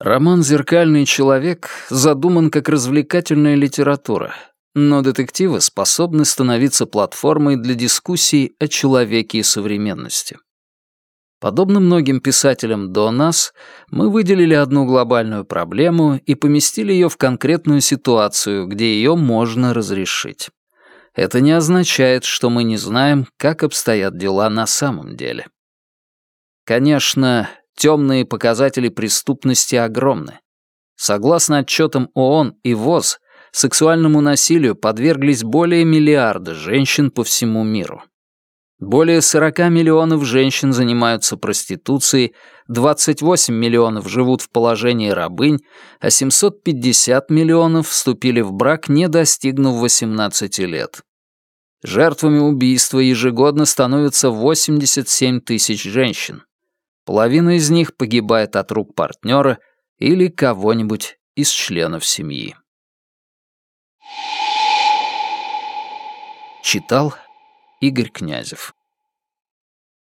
Роман «Зеркальный человек» задуман как развлекательная литература, но детективы способны становиться платформой для дискуссий о человеке и современности. Подобно многим писателям до нас, мы выделили одну глобальную проблему и поместили ее в конкретную ситуацию, где ее можно разрешить. Это не означает, что мы не знаем, как обстоят дела на самом деле. Конечно, темные показатели преступности огромны. Согласно отчетам ООН и ВОЗ, сексуальному насилию подверглись более миллиарда женщин по всему миру. Более 40 миллионов женщин занимаются проституцией, 28 миллионов живут в положении рабынь, а 750 миллионов вступили в брак, не достигнув 18 лет. Жертвами убийства ежегодно становятся 87 тысяч женщин. Половина из них погибает от рук партнера или кого-нибудь из членов семьи. Читал Игорь Князев